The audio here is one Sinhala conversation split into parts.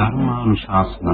ධර්මානුශාසනාව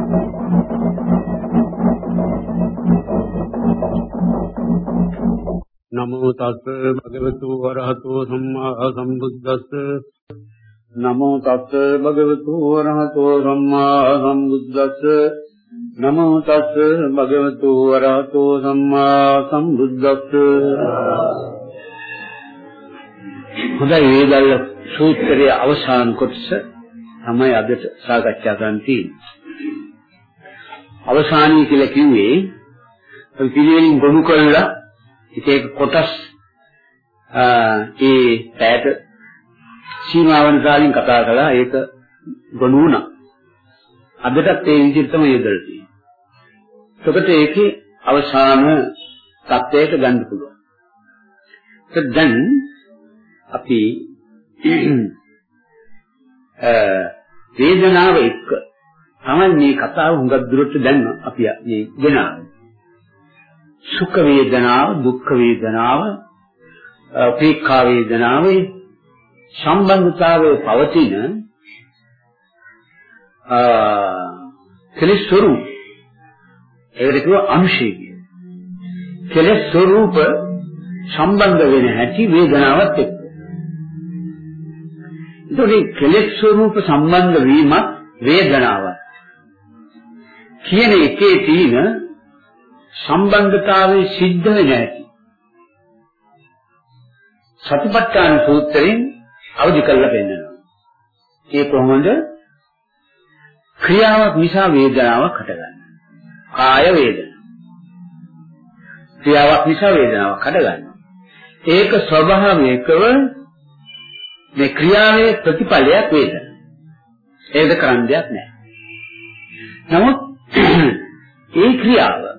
නමෝ තස් භගවතු වරහතෝ සම්මා සම්බුද්දස්ස නමෝ තස් භගවතු වරහතෝ සම්මා සම්බුද්දස්ස නමෝ තස් භගවතු වරහතෝ සම්මා සම්බුද්දස්ස හොඳයි වේදල්ල සූත්‍රයේ අවසාන කොටස තමයි අද සාකච්ඡා කරන්න තියෙන්නේ. අවසානයේ කියලා කිව්වේ පිළිවෙලින් ගොනු කළා එක එක කොටස් ඒ පැයට සීමාවන් කාලින් කතා කළා ඒක ගොනු වුණා. අදටත් ඒ විදිහට තමයි යොදලා තියෙන්නේ. එතකොට ඒකේ අවසාන තත්ත්වයට ගන්න පුළුවන්. ඒත් දැන් අපි වේදනාව එක්ක තමයි මේ කතාව හුඟක් දුරට දැන් අපි මේ ගෙනාවේ. සුඛ වේදනාව දුක්ඛ වේදනාව උපේක්ඛා වේදනාවේ සම්බන්ධතාවයේ පවතින අ කෙලෙස් ස්වરૂප ඒකට කියව අංශය කියන කෙලෙස් ස්වરૂප සම්බන්ධ වෙන හැටි වේදනාවත් එක්ක. ඒතකොට කෙලෙස් ස්වરૂප සම්බන්ධ වීමත් වේදනාවත් කියන එකේ තියෙන සම්බන්ධතාවයේ සිද්ධ වෙන්නේ නැති. සතිපට්ඨාන සූත්‍රයෙන් අවදි කරලා පෙන්නනවා. ඒ කොහොමද? ක්‍රියාවක් නිසා වේදනාවක් හටගන්නවා. කාය වේදනා. ක්‍රියාවක් නිසා වේදනාවක් හටගන්නවා. ඒක ස්වභාවයකව මේ ක්‍රියාවේ ප්‍රතිඵලයක් වේදනා. ඒක කරන්න දෙයක් නැහැ. නමුත් ඒ ක්‍රියාව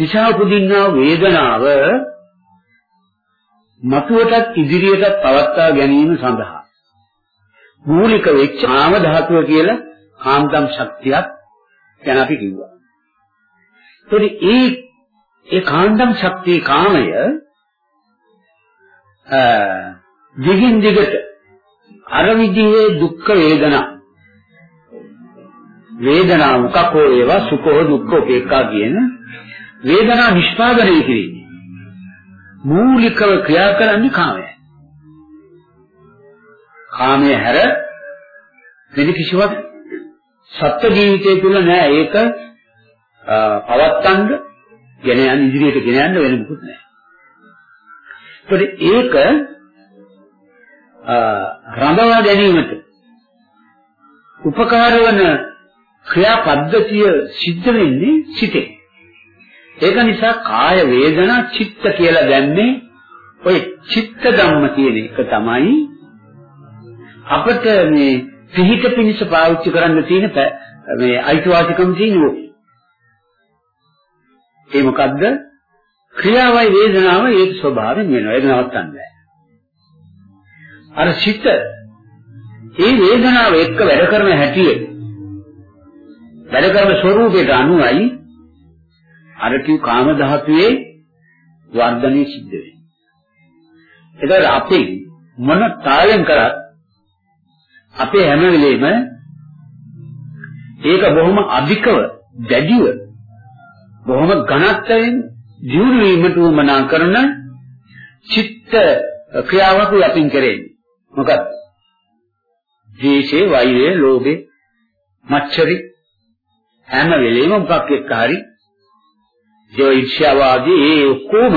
නිසා උපදින්නා වේදනාව මතුවටත් ඉදිරියටත් පවත්වා ගැනීම සඳහා මූලික වෙච්ච ආම ධාතුව කියලා කාන්දම් ශක්තියක් ගැන අපි කිව්වා. ඒත් ඒ ඒ කාන්දම් ශක්තිය කාමය දිගින් දිගට අර විදිහේ දුක් වේදනා වේදනා මොකක් හෝ ඒවා සුඛෝ දුක්ඛෝ උපේක්ඛා කියන වේදනා නිෂ්පාදනය කිරීම මූලිකව ක්‍රියා කරන්නේ කාමයයි. කාමයේ හැර වෙන කිසිවක් සත්‍ය ජීවිතය තුළ නෑ ඒක පවත්තන්න ගෙන යන ඉදිරියට ගෙන යන්න වෙන මොකුත් නෑ. ඒක රඳවා ගැනීමට උපකාර වන ක්‍රියා පද්ධතිය සිද්ධ වෙන්නේ සිතේ. ඒක නිසා කාය වේදනා චිත්ත කියලා දැම්මේ ඔය චිත්ත ධම්ම කියන එක තමයි අපිට මේ පිහිට පිනිස පාවිච්චි කරන්න තියෙන මේ අයිතිවාසිකම් තියෙනවා. ඒ මොකද්ද? ක්‍රියාවයි වේදනාවයි ඒක ස්වභාවයෙන් වෙනවා. ඒක නවත්තන්න බෑ. අර චිත්ත ඒ වේදනාව එක්ක වැඩ කරන හැටිය වැඩ කරන ස්වરૂපයට අනුවයි අර කිව් කාම ධාතුවේ වර්ධනය සිද්ධ වෙන්නේ. ඒතර අපි මොන තාලෙන් කරත් අපේ හැම වෙලෙම ඒක බොහොම අධිකව දැඩිව බොහොම ඝනත්වයෙන් ජීවු වීමට උවමනා කරන චිත්ත ක්‍රියාවක් අපින් කරන්නේ. මොකක්ද? ද්වේෂේ, වෛරය, ලෝභේ, මච්චරි හැම වෙලෙම මොකක් එක්ක හරි ඒ ඉච්ඡාවාදී ඒ ඔක්කොම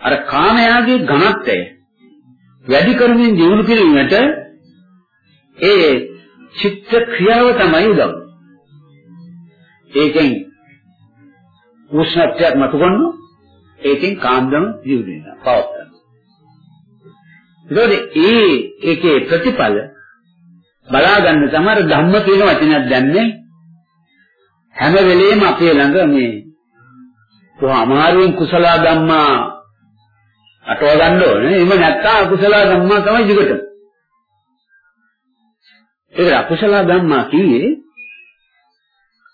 අර කාමයාගේ ඝනත්වය වැඩි කරමින් දියුණු කිරීමට ඒ චිත්ත ක්‍රියාව තමයි උදව්. ඒකෙන් උෂ්ණත්වයක් මතු කරනවා. ඒකෙන් කාන්දම දියුණු වෙනවා. පවත්නවා. ඒකෝද ඒ ඒකේ ප්‍රතිඵල බලා ගන්න තමයි ධම්ම කියන වචනයක් දැන්නේ හැම වෙලෙම අපේ ළඟ මේ කොහොම අමාරුවෙන් කුසල ධම්මා අටව ගන්න ඕනේ. එහෙම නැත්නම් අකුසල ධම්මා තමයි jigata. ඒක අකුසල ධම්මා කියේ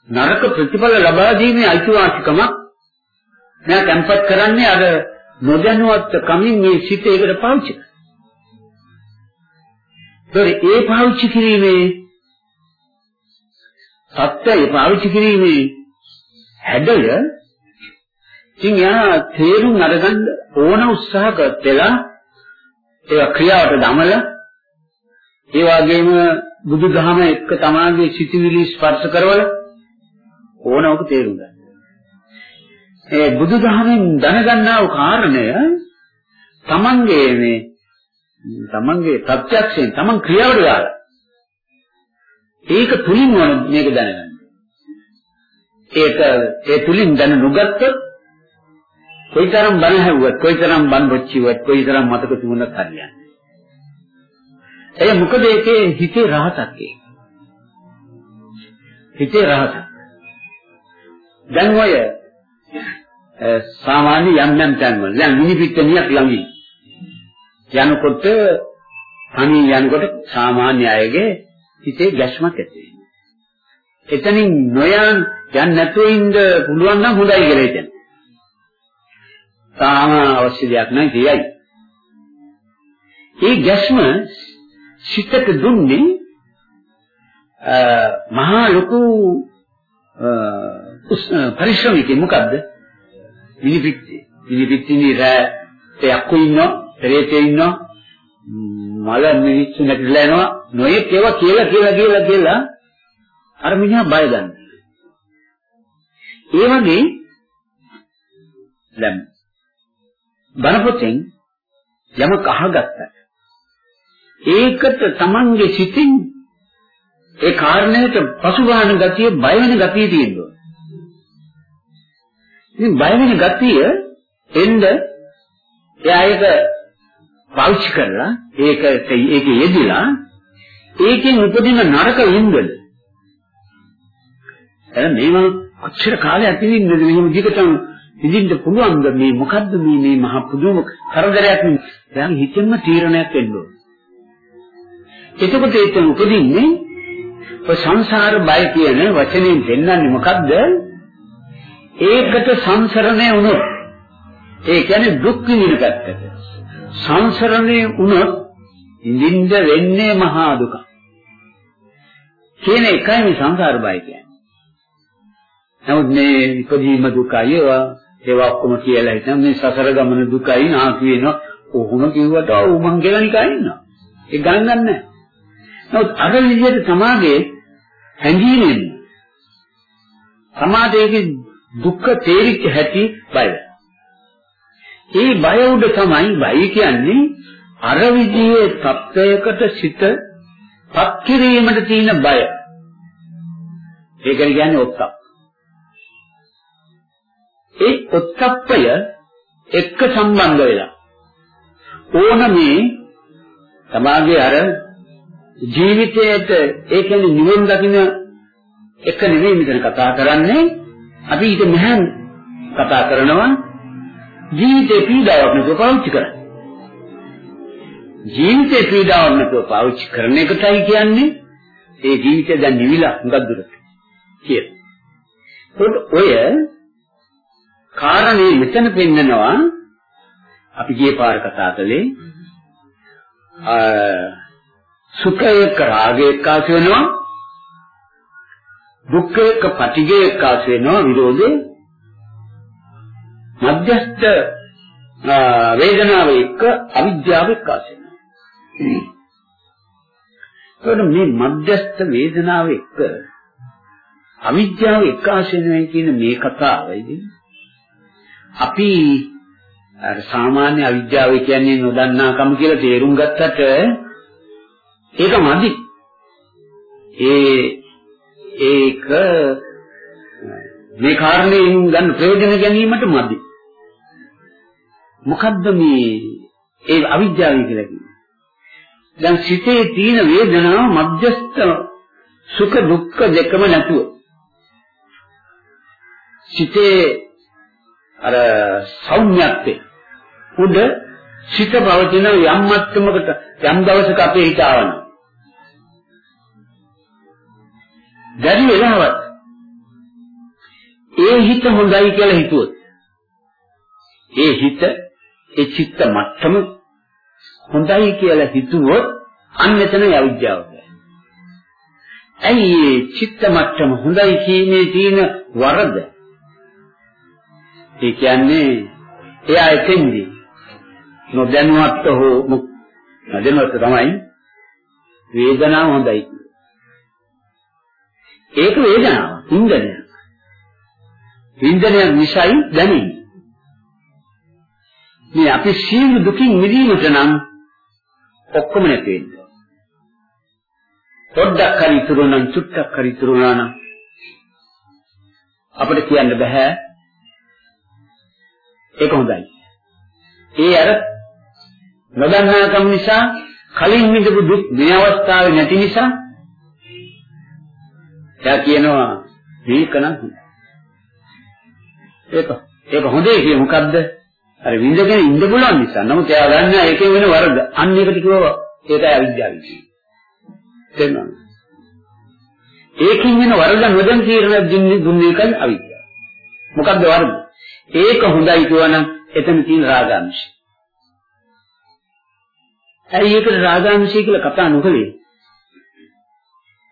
නරක ප්‍රතිඵල ලබා දීමේ අයිතිවාසිකමක් මම tempat කරන්නේ අර නොදැනුවත් කමින් මේ සිත ඒකට පාවිච්චි කරනවා. ඒ පාවිච්චි කිරීමේ සත්‍යය පාවිච්චි කිරීමේ හැඩය ඉතින් යා තේරුම් අරගන්න ඕන උත්සාහ කරලා ඒක ක්‍රියාවට දමලා ඒ වගේම බුදුදහම එක්ක තමාගේ සිතිවිලි ස්පර්ශ කරවල ඕන ඔබ තේරුම් ගන්න. ඒ බුදුදහමෙන් දැනගන්නා වූ කාරණය තමන්ගේ මේ තමන්ගේ ප්‍රත්‍යක්ෂයෙන් තමන් ක්‍රියාවට දාලා ඒක තුලින් වන මේක දැනගන්න. ඒක ඒ තුලින් දැන නොගත්තොත් කොයිතරම් බණ හැවුවත් කොයිතරම් බණ බොච්චිවත් කොයිතරම් මතක තිබුණත් හරියන්නේ. එය මොකද ඒකේ හිතේ රහසක් ඒක. හිතේ රහසක්. දැන් ඔය සාමාන්‍ය යම් යම් තැන්වල දැන් මිනිපිට්ටනියක් ළඟින් යනකොට අනී යනකොට සාමාන්‍ය අයගේ හිතේ ගැස්මක් ඇති වෙනවා. එතනින් නොයන් යන්න නැතුව ඉන්න පුළුවන් නම් හොඳයි කියලා හිතෙනවා. තාම අවශ්‍ය දෙයක් නැහැ කියයි. ඒ ගැස්ම සිතට දුන්නේ මහා ලොකු පරිශ්‍රමයකින් මොකද්ද? විනිපිටි විනිපිටිනි රෑ තයක් ඉන්නවා පෙරේතේ ඉන්නවා මල මිනිස්සු නැතිලා යනවා නොයෙක් ඒවා කියලා කියලා කියලා කියලා අර මිනිහා බය ගන්න. ඒ වගේ දැන් බණපොතෙන් යමක් අහගත්තා. ඒකට Tamange සිතින් ඒ කාරණයට පසුබාහන ගතිය බය වෙන ගතිය තියෙනවා. ඉතින් බය වෙන ගතිය එන්න එයා ඒක පාවිච්චි කරලා ඒක ඒක යෙදිලා ඒකෙන් උපදින නරක වින්දන. එහෙනම් මේවා අච්චර කාලයක් තිබින්නද? මෙහෙම දිගටම ඉඳින්න පුළුවන්ද? මේ මොකද්ද මේ මේ මහ පුදුම කරදරයක් දැන් හිතෙන්ම තීරණයක් වෙන්න ඕන. එතකොට ඒක උපදින්නේ ඔය සංසාර බය කියන වචنين දෙන්නන්නේ මොකද්ද? ඒකට සංසරණය වුණොත්. ඒ කියන්නේ දුක් විඳින පැත්තට. සංසරණය වුණොත් ඉඳින්න වෙන්නේ මහා දුක. කියන එකයි මේ සංසාර බය කියන්නේ. නමුත් මේ ඉපදීම දුකයි ඒවා ඒවා ඔක්කොම කියලා හිතන මේ සසර ගමන දුකයි නාකි වෙනවා. කොහොම කිව්වට උමං කියලා නිකන් ඉන්නවා. ඒ ගණන් ගන්නෑ. නමුත් අර විදිහට සමාජයේ හැංගීමෙන් සමාජයේ දුක්ඛ තේරිච්ච හැටි බයයි. ඒ බය උඩ තමයි බය කියන්නේ අර විදිහේ තත්වයකට සිත පත් කිරීමට තියෙන බය. ඒක කියන්නේ ඔත්තප්ප. ඒ ඔත්තප්පය එක්ක සම්බන්ධ වෙලා ඕන මේ තමාගේ අර ජීවිතයට ඒ කියන්නේ නිවන් දකින්න එක නෙවෙයි මෙතන කතා කරන්නේ අපි ඊට මෙහෙන් කතා කරනවා ජීවිතේ පීඩාවක් නැතුව පාවිච්චි කරන්න. ජීවිතේ පීඩාවක් නැතුව පාවිච්චි කරන එකටයි කියන්නේ ඒ ජීවිතය දැන් නිවිලා හුඟක් දුරට කියලා. ඒකට ඔය කාරණේ මෙතන පෙන්නනවා අපි ගියේ පාර කතා කළේ සුඛයක රාගයක ආස වෙනවා දුක්ඛයක පටිඝයක ආස වෙනවා විරෝධේ මධ්‍යස්ථ වේදනාව එක්ක අවිද්‍යාව එක්ක ආසෙනවා. ඒකට මේ මධ්‍යස්ථ වේදනාව එක්ක අවිද්‍යාව එක්ක ආසෙනවා කියන මේ කතාවේදී අපි අර සාමාන්‍ය අවිද්‍යාව කියන්නේ නොදන්නාකම කියලා තේරුම් ගත්තට ඒක මදි. ඒ ඒක මේ කාරණේෙන් ගන්න ප්‍රයෝජන ගැනීමට මදි. මොකද්ද මේ ඒ අවිද්‍යාව කියලා කියන්නේ? දැන් සිතේ තියෙන වේදනාව මධ්‍යස්ථ සුඛ දුක්ඛ දෙකම නැතුව සිතේ අර සෞම්‍යත්වයේ උඩ සිත පවතින යම් මට්ටමකට යම් දවසක අපේ හිත ආවන. දැරි වෙලාවත් ඒ හිත හොඳයි කියලා හිතුවොත් ඒ හිත ඒ චිත්ත මට්ටම හොඳයි කියලා හිතුවොත් අන්න එතන අවිද්‍යාව ඇයි මේ චිත්ත මට්ටම හොඳයි කීමේ තියෙන වරද? ඒ කියන්නේ එයා එතෙන්දී නොදැනුවත් හෝ නොදැනුවත් තමයි වේදනාව හොඳයි ඒක වේදනාව ඉන්ද්‍රණය ඉන්ද්‍රණය නිසයි දැනෙන්නේ. මේ අපි සියලු දුකින් මිදීමට නම් ඔක්කොම නැති වෙන්න. පොඩ්ඩක් හරි ඉතුරු නම් චුට්ටක් හරි ඉතුරු නම් අපිට කියන්න බෑ. ඒක හොඳයි. ඒ අර නොදන්නාකම නිසා කලින් විඳපු දුක් මේ අවස්ථාවේ නැති නිසා එයා කියනවා මේක නම් ඒක ඒක හොඳේ කිය මොකද්ද? අර විඳගෙන ඉන්න පුළුවන් නිසා. නමුත් එයා දන්නා ඒකෙන් වෙන වරද අන්න ඒකට කිව්වා ඒකයි අවිද්‍යාව කියන්නේ. තේරුණාද? ඒකින් වෙන වරද නොදැන් තීරණ දුන්නේ දුන්නේ එකයි අවිද්‍යාව. මොකද්ද වරද ඒක හොඳයි කියවනම් එතන තියෙන රාගාංශය. ඇයි ඒකට රාගාංශය කියලා කතා නොකලේ?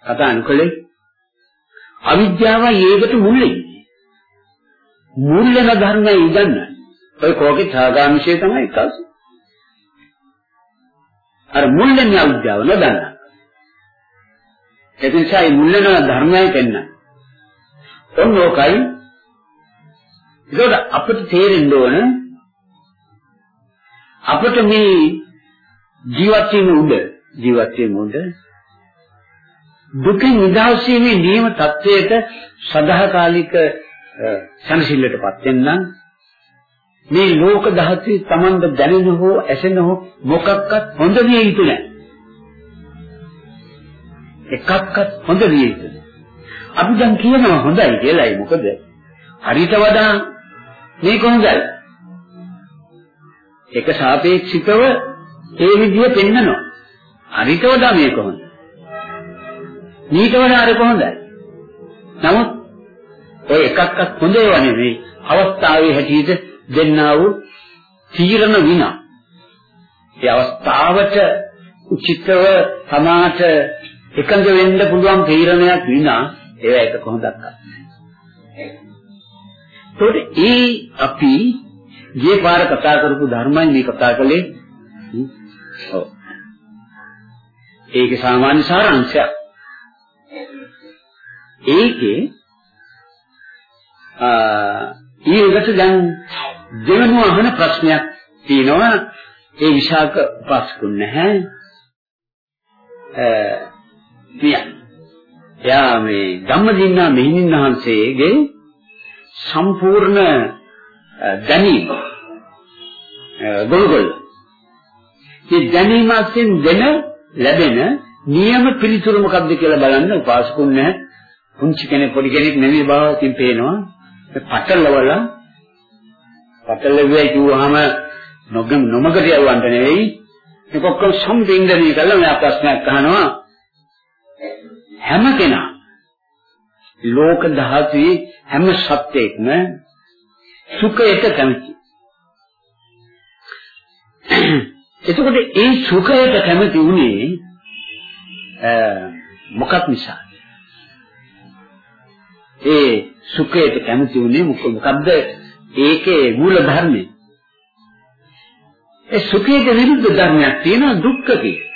කතා නොකලේ අවිද්‍යාවයි ඒකට මුල්ලේ. මුල්ලන ධර්මය ඉදන්න. ඔය කෝකේ ඡාගාංශය තමයි එකස. අර මුල්ලෙන් අවිද්‍යාව නදන්න. ඒ නිසායි මුල්ලන ධර්මයන් දෙන්න. ඔන්න ඕකයි. ඒකට අපිට තේරෙන්න ඕන අපිට මේ ජීවත් වීම උඩ ජීවත් වීම උඩ දුකින් නිදහස් වීමේ නියම தත්වයට සදාකාලික සනසිල්ලටපත් වෙන්න නම් මේ ලෝක ධාතුවේ Tamanda දැනෙන හෝ ඇසෙන හෝ මොකක්වත් හොඳ විය යුතු නැහැ. එකක්වත් හොඳ විය යුතු නැහැ. අපි දැන් කියනවා හොඳයි කියලායි මොකද හරිත වඩා මේක හොඳයි. ඒක සාපේක්ෂිකව ඒ විදිය පෙන්නනවා. අනික වඩා මේක හොඳයි. මීට වඩා අර කොහොඳයි. නමුත් ඔය එකක්වත් හොඳ ඒවා නෙවෙයි. අවස්ථාවේ හැටියට දෙන්නා වූ තීරණ විනා. ඒ අවස්ථාවට උචිතව සමාත එකඟ වෙන්න පුළුවන් තීරණයක් විනා ඒවා එක කොහොඳක් නැහැ. ඒකට ඒ අපි ගියේ පාර කතා කරපු ධර්මයි මේ කතා කළේ ඔව්. ඒකේ සාමාන්‍ය සාරාංශය. ඒකේ ආ ඊළඟට දැන් දෙවෙනි අහන ප්‍රශ්නයක් තියෙනවා ඒ විශාක උපාසකුන් නැහැ. අ යා මේ ධම්මදින්නා මෙහිණින් වහන්සේගේ සම්පූර්ණ දැනීම ගොල්ගොල්ල මේ දැනීමෙන් දෙන ලැබෙන නියම පිළිතුරු මොකක්ද කියලා බලන්න උපාසකුන් නැහැ. පුංචි කෙනෙක් පොඩි කෙනෙක් නෙවෙයි බවකින් පේනවා. පටලවල පටලවෙයි කිව්වහම නොගම් නොමගට යවන්න නෙවෙයි. මේක ඔක්කොම සම්පින්දනය කරලා මම ප්‍රශ්නයක් අහනවා. හැම කෙනා ලෝක ධාතුවේ හැම සත්‍යයක්ම සුඛයට කැමති. එතකොට ඒ සුඛයට කැමති උනේ මොකක් නිසාද? ඒ සුඛයට කැමති උනේ මොකක්ද? ඒකේ මූල ධර්මය. ඒ සුඛයට විරුද්ධ ධර්මයක් තියෙනවා දුක්ඛ කියලා.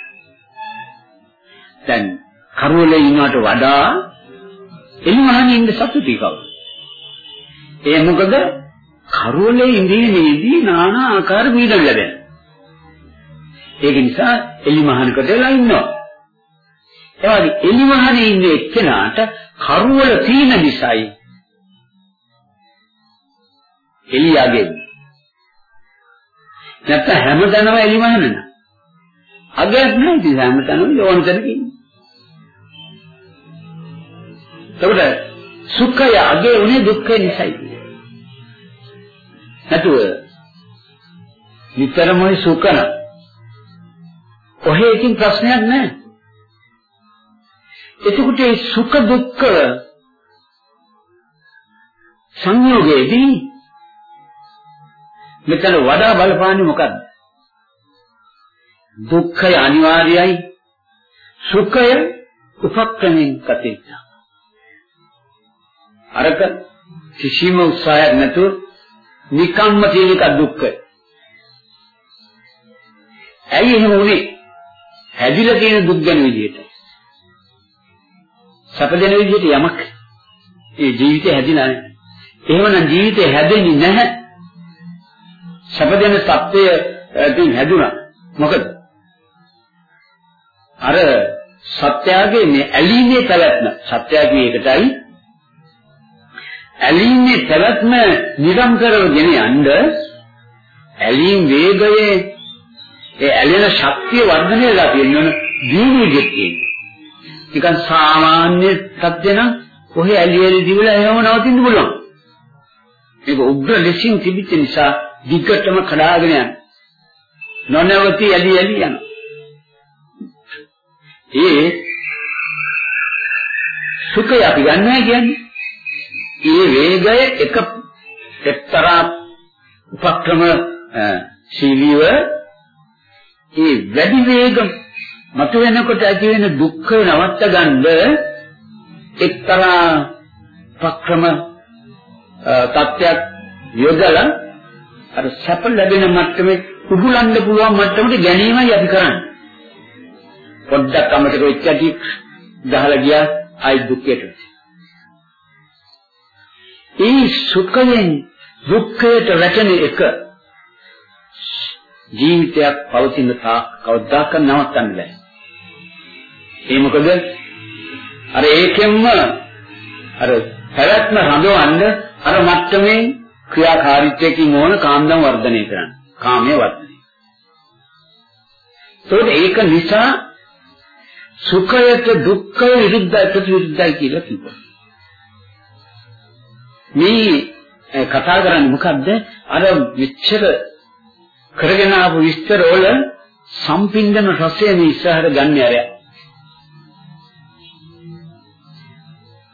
දැන් කරුවලේ ඉන්නවට වඩා එළුමහන් ඉන්න සතුටි කවුද? ඒ මොකද කරුවලේ ඉඳීමේදී নানা ආකාර පීඩන ලැබෙනවා. ඒක නිසා එලිමහනකට වෙලා ඉන්නවා. ඒ වගේ එලිමහනේ ඉන්න එක්කෙනාට කරුවල තීන නිසායි එළියගේ. නැත්නම් හැමතැනම එලිමහන නෑ. අගයක් නෑ ඉතින් හැමතැනම යෝන තැනකින්. එතකොට සුඛය අගේ උනේ දුක්ඛය නිසායි. නැතුව නිතරම සුඛන ඔහේ ඉතින් ප්‍රශ්නයක් නැහැ. එතකොට මේ සුඛ දුක්ඛ සංයෝගයේදී මෙතන වඩා බලපාන්නේ මොකද්ද? දුක්ඛය අනිවාර්යයි සුඛය උපක්‍රමෙන් කටේට. අරක කිසිම උත්සාහයක් නැතුව නිකම්ම තියෙන එක දුක්ඛය. ඇයි එහෙම වුනේ? හැදිලා තියෙන දුක් ගැන විදියට. සැපදෙන විදියට යමක් ඒ ජීවිතේ හැදිලා නැහැ. එහෙමනම් ජීවිතේ හැදෙන්නේ නැහැ. සැපදෙන සත්‍යය තින් හැදුනා. මොකද? අර සත්‍යයේ මේ ඇලීමේ පැවැත්ම සත්‍යයේ එකටයි ඇලීමේ පැවැත්ම නිරන්තරව ගෙන යන්න ඇලීම් වේගයේ ඒ ඇලෙන ශක්තිය වර්ධනය වෙලා තියෙනවනේ දිනු විදිහට නිකන් සාමාන්‍ය තත්ත්වේ නම් කොහේ ඇලි ඇලි දිවලා එහෙම නවතින්න පුළුවන්. මේක උග්‍ර ලෙසින් තිබිච්ච නිසා දිගටම කඩාගෙන යන. නොනවති ඇලි ඇලි යන. ඒ සුඛය අපි ගන්නවා කියන්නේ ඒ වේගය එක එක්තරා උපක්‍රම ශීලීව ඒ වැඩි වේග මත වෙනකොට ඇති වෙන දුක්ඛ නවත්ත ගන්න එක්තරා උපක්‍රම තත්ත්වයක් යොදලා අර සැප ලැබෙන මට්ටමේ උහුලන්න පුළුවන් මට්ටමට ගැනීමයි අපි කරන්නේ. පොඩ්ඩක් අමතක වෙච්ච ඇටි ගහලා ගියා ආයි දුක්ඛයට. ඒ සුඛයෙන් දුක්ඛයට වැටෙන එක ජීවිතයක් පවතින තාක් කවදාක නවත්තන්න බෑ. ඒ මොකද අර ඒකෙන්ම අර පැවැත්ම රඳවන්න අර මට්ටමේ ක්‍රියාකාරීත්වයකින් ඕන කාන්දම් වර්ධනය කරන්න. කාමයේ වර්ධනය. ඒක නිසා සුඛයට දුක්ඛය විරුද්ධයි ප්‍රතිවිරුද්ධයි කියලා කිව්වා. මේ කතා කරන්නේ මොකද්ද? අර විච්ඡර කරගෙන ආපු විස්තර වල සම්පින්දන රසය මේ ඉස්සරහට ගන්න ඇරය.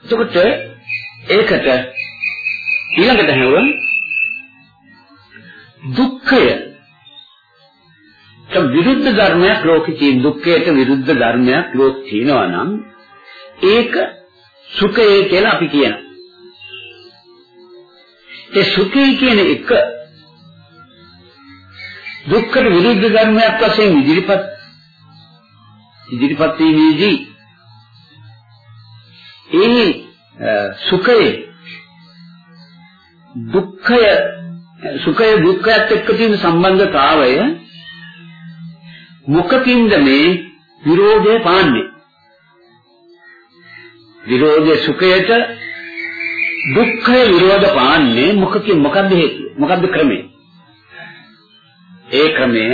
එතකොට ඒකට ඊළඟට හැව දුක්ඛය විරුද්ධ ධර්මයක් ලෝකේ තියෙන දුක්ඛයට විරුද්ධ ධර්මයක් ලෝකේ තියෙනවා නම් ඒක සුඛය කියලා අපි කියනවා. ඒ සුඛය කියන එක දුක්ඛට විරුද්ධ ධර්මයක් වශයෙන් ඉදිරිපත් ඉදිරිපත් වීමේදී ඒ සුඛය දුක්ඛය සුඛය දුක්ඛයත් එක්ක තියෙන සම්බන්ධතාවය මොකකින්ද මේ විරෝධය පාන්නේ? විරෝධය සුඛයට දුක්ඛය විරෝධ පාන්නේ මොකකින් මොකද්ද හේතුව? මොකද්ද ක්‍රමය? ඒ ක්‍රමය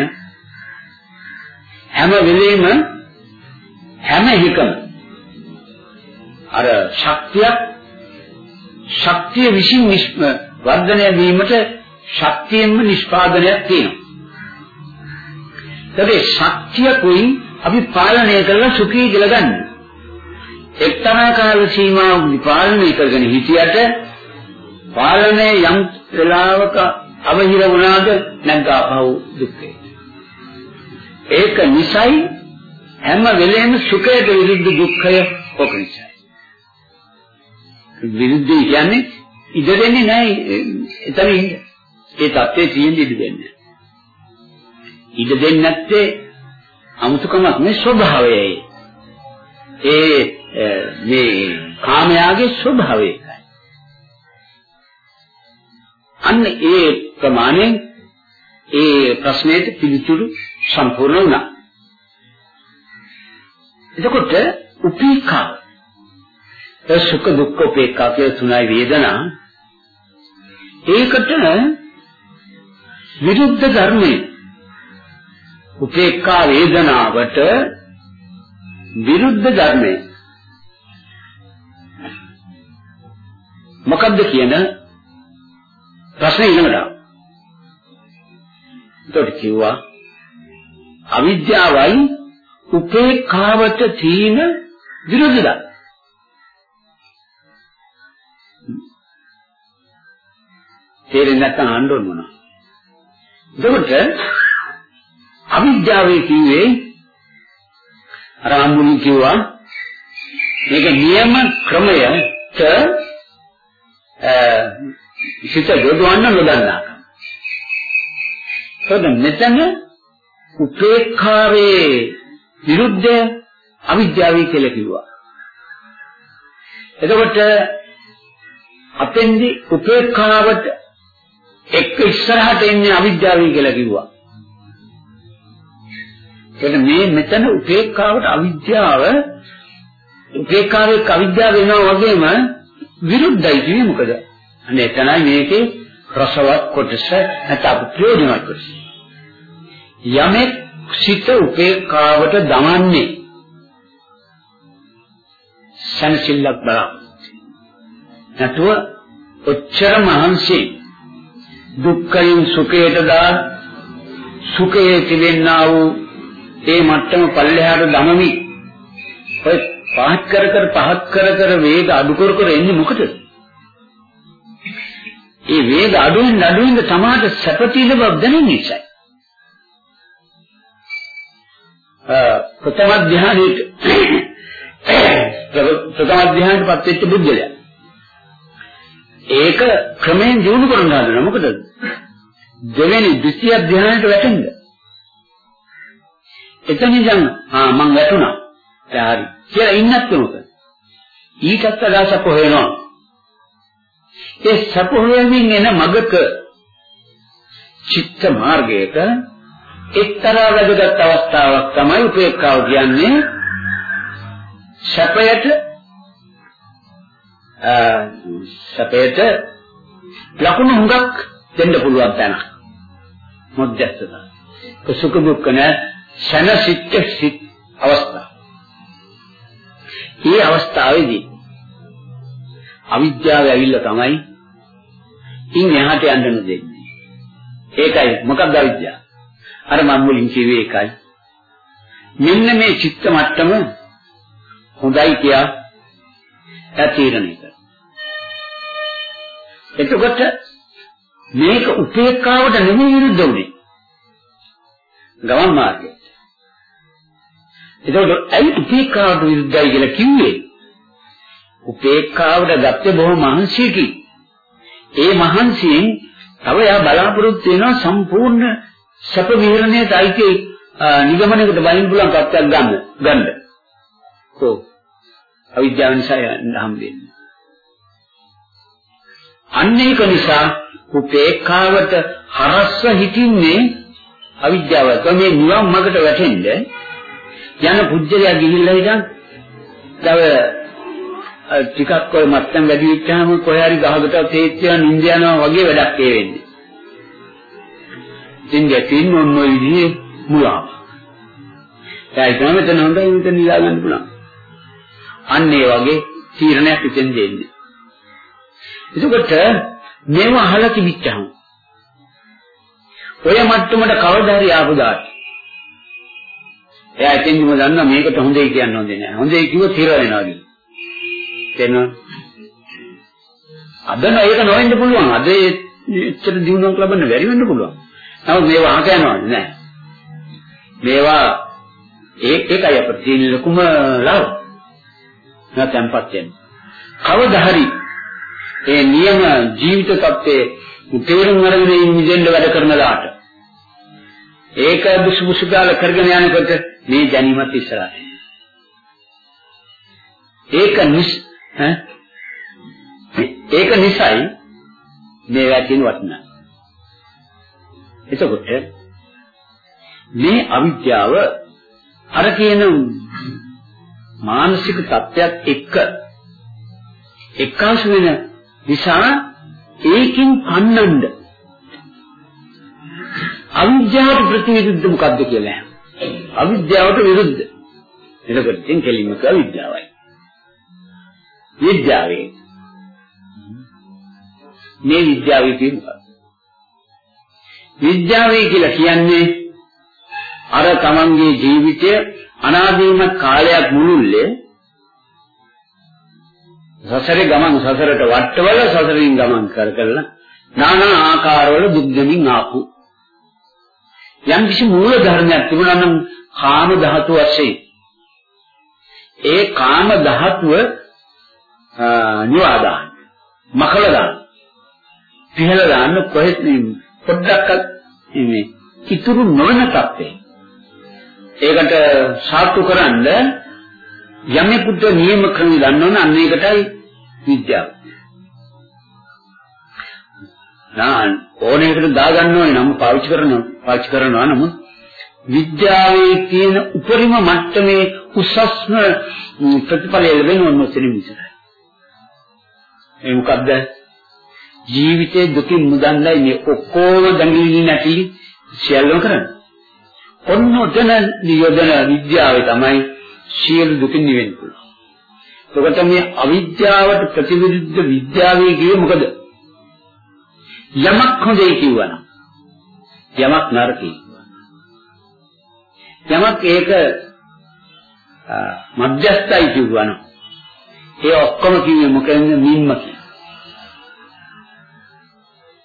හැම වෙලෙම හැම හිකම අර ශක්තිය ශක්තිය විසින් වර්ධනය වීමට ශක්තියෙන්ම නිෂ්පාදනයක් තියෙනවා. ඒකේ ශක්තියකුයි අපි පාලනය කරලා සුඛී කියලා ගන්න. එක්තරා කාල සීමාවක් විපාලනය කරගෙන හිටියට පාලනය යම් වෙලාවක අවහිර වුණාද නැග්ගාපහු දුක්ඛේ. ඒක නිසයි හැම වෙලේම සුඛයට විරුද්ධ දුක්ඛය ඔක නිසයි. විරුද්ධ කියන්නේ ඉඩ දෙන්නේ නැහැ එතන ඉන්න. ඒ தත්ත්වයේ තියෙන ඉඩ දෙන්නේ. ඉඩ දෙන්නේ නැත්තේ අමුතුකමක් නේ ස්වභාවයයි. ඒ මේ කාමයාගේ ස්වභාවය. අන්න ඒ ප්‍රමාණයෙන් ඒ ප්‍රශ්නෙට පිළිතුරු සම්පූර්ණ වුණා. එතකොට උපේක්ඛාව සුඛ දුක්ඛ උපේක්ඛා කියන තුනයි වේදනා ඒකට විරුද්ධ ධර්මයේ උපේක්ඛා වේදනාවට විරුද්ධ ධර්මයේ මොකද්ද කියන ප්‍රශ්නේ ඊළඟට. ඒකට කිව්වා අවිද්‍යාවයි උපේක්ඛාවට තීන විරුද්ධද? තේරෙන්නේ නැත්නම් අඬන්න ඕන මොනවා. එතකොට අවිද්‍යාවේ කිව්වේ අර අම්මුනි කිව්වා මේක නියම ක්‍රමයට සිත යොදවන්න නොදන්නාකම. ඒකද මෙතන උපේක්ඛාවේ විරුද්ධ අවිද්‍යාවයි කියලා කිව්වා. එතකොට අපෙන්දි උපේක්ඛාවට එක්ක ඉස්සරහට එන්නේ අවිද්‍යාවයි කියලා කිව්වා. එතන මේ මෙතන උපේක්ඛාවට අවිද්‍යාව උපේක්ඛාවේ අවිද්‍යාව වෙනවා වගේම විරුද්ධයි කිව්වේ මොකද? අනේ එතනයි මේකේ රසවත් කොටස නැත්නම් ප්‍රයෝජනවත් කොටස. යමෙක් සිත උපේක්ඛාවට දමන්නේ සංසිල්ලක් බලන්න. නැතුව ඔච්චර මහන්සි දුක්ඛයෙන් සුඛයට දා සුඛයේ තිබෙන්නා වූ ඒ මට්ටම පල්ලෙහාට දමමි. ඔය පහත් කර කර පහත් කර කර වේග අඩු කර කර එන්නේ මොකටද? ඒ වේග අඩුවෙන් අඩුවෙන් තමාට සැපතිල බව දැනෙන නිසායි. ප්‍රථම ධ්‍යානෙට ප්‍රථම ධ්‍යානෙටපත් වෙච්ච බුද්ධලයා. ඒක ක්‍රමයෙන් දිනු කරන්න හදනවා. මොකද දෙවෙනි ද්විතිය ධ්‍යානෙට වැටෙන්න. එතන ඉඳන් ආ මං වැටුණා. දැන් හරි. කියලා ඉන්නත් උනක. ඊටත් වඩා සප හොයනවා. ඒ සප හොයමින් එන මගක චිත්ත මාර්ගයක එක්තරා වැදගත් අවස්ථාවක් තමයි උපේක්ඛාව කියන්නේ සැපයට සැපයට ලකුණු හුඟක් දෙන්න පුළුවන් තැන මොද්දස්සන සුඛ දුක්ඛ නැ ශනසිට සිත් අවස්ථා. මේ අවස්ථාවේදී අවිද්‍යාව ඇවිල්ලා තමයි ඉන් එහාට යන්න දෙන්නේ. ඒකයි මොකක්ද අවිද්‍යාව? අර මම මුලින් කිව්වේ ඒකයි. මෙන්න මේ චිත්ත මට්ටම හොඳයි කියා ඇතීරණය කර. එතකොට මේක උපේක්ඛාවට නෙමෙයි විරුද්ධ උනේ. ගමන් මාර්ගය. එතකොට ඇයි උපේක්ඛාවට විරුද්ධයි කියලා කිව්වේ? උපේක්ඛාවට ගත්තේ බොහොම මහන්සියකි. ඒ මහන්සියෙන් තව යා බලාපොරොත්තු වෙනවා සම්පූර්ණ සැප විහරණයට අයිති නිගමනයකට බහින්න පුළුවන් තත්ත්වයක් ගන්න ගන්න. කො අවිද්‍යාව නිසා හම්බෙන්නේ. අන්න ඒක නිසා උපේක්ඛාවට හරස්ව හිතින්නේ අවිද්‍යාව. මේ නිවන් මාර්ගට වැටෙන්නේ යන පුජ්‍යලයා ගිහිල්ලා ඉඳන් දව ටිකක් ඔය මත්තම් වැඩි වෙච්චාම කොහේ හරි ගහකට තේච්චා නිින්ද යනවා වගේ වැඩක් ඒ වෙන්නේ. ඉතින් ගැටින් මොන ඔය විදිහේ මුලාව. ඒයි තමයි මෙතන හොඳයි මෙතන නිදා ගන්න පුළුවන්. අන්න ඒ වගේ තීරණයක් ඉතින් දෙන්නේ. එතකොට මේව අහලා තිබිච්චහම ඔය මට්ටමට කවදා හරි ආපු දාට එයා එතෙන්දිම දන්නා මේකට හොඳයි කියන්න හොඳේ නෑ. හොඳයි කිව්වොත් හිර වෙනවා කියන. තේරෙනවද? අද නම් ඒක නොවෙන්න පුළුවන්. අද එච්චර දිනුවක් ලබන්න බැරි වෙන්න පුළුවන්. නමුත් මේවා අහක යනවා නෑ. මේවා ඒ ඒකයි අපිට තියෙන ලොකුම ලාභ. නැත්නම්පත් වෙන. කවදා හරි ඒ නියම ජීවිත තත්ත්වයේ තේරුම් අරගෙන ඉඳින්න වැඩ කරන ලාට ඒක බුසු බුසු ගාලා කරගෙන යනකොට මේ දැනීමත් ඉස්සරහට ඒක නිස් ඒක නිසයි මේවා කියන වටිනා. එතකොට මේ අවිද්‍යාව අර කියන මානසික තත්ත්වයක් එක්ක එක්කාසු වෙන නිසා ඒකින් පන්නන්න අවිද්‍යාවට ප්‍රතිවිරුද්ධ මොකද්ද කියලා? අවිද්‍යාවට විරුද්ධ. එතකොට ඉතින් කෙලින්ම කිය විද්‍යාවයි. විද්‍යාවේ. මේ විද්‍යාවේ තියෙනවා විද්‍යාවේ කියලා කියන්නේ අර තමන්ගේ ජීවිතය අනාදීමත් කාලයක් මුළුල්ලේ සසරේ ගමන් සසරට වට්ටවල සසරින් ගමන් කර කරලා নানা ආකාරවල දුක් දෙමින් ආපු. යම් කිසි මූල ධර්මයක් තිබුණා නම් කාම ධාතු වශයෙන්. ඒ කාම ධාතුව නිවාදාන මකල දාන පිහල දාන්න කොහෙත් පොඩ්ඩක්වත් මේ ඉතුරු නොවන තත්ත්වේ ඒකට සාතු කරන්න යමෙකුට නියම ක්‍රම දන්නවනම් අන්න ඒකටයි විද්‍යාව. නාන් ඕනෙකට දාගන්න ඕනේ නම් පාවිච්චි කරනවා පාවිච්චි කරනවා නමුත් විද්‍යාවේ තියෙන උපරිම මට්ටමේ උසස්ම ප්‍රතිඵලය ලැබෙන ඔන්න ඔතන විතරයි. ඒ මොකද්ද? ජීවිතේ දුකින් මුදන්නයි මේ ඔක්කොම දඟලින් නැති සියල්ලම කරන්නේ. ඔන්න ඔතන නියෝජන විද්‍යාවේ තමයි සියලු දුකින් නිවෙන්න පුළුවන්. එතකොට මේ අවිද්‍යාවට ප්‍රතිවිරුද්ධ විද්‍යාවේ කියේ මොකද? යමක් හොඳයි කියවනම් යමක් නරකයි. යමක් ඒක මධ්‍යස්ථයි කියවනම් ඒ ඔක්කොම කිව්වේ මොකෙන්ද මිම්ම කියන්නේ.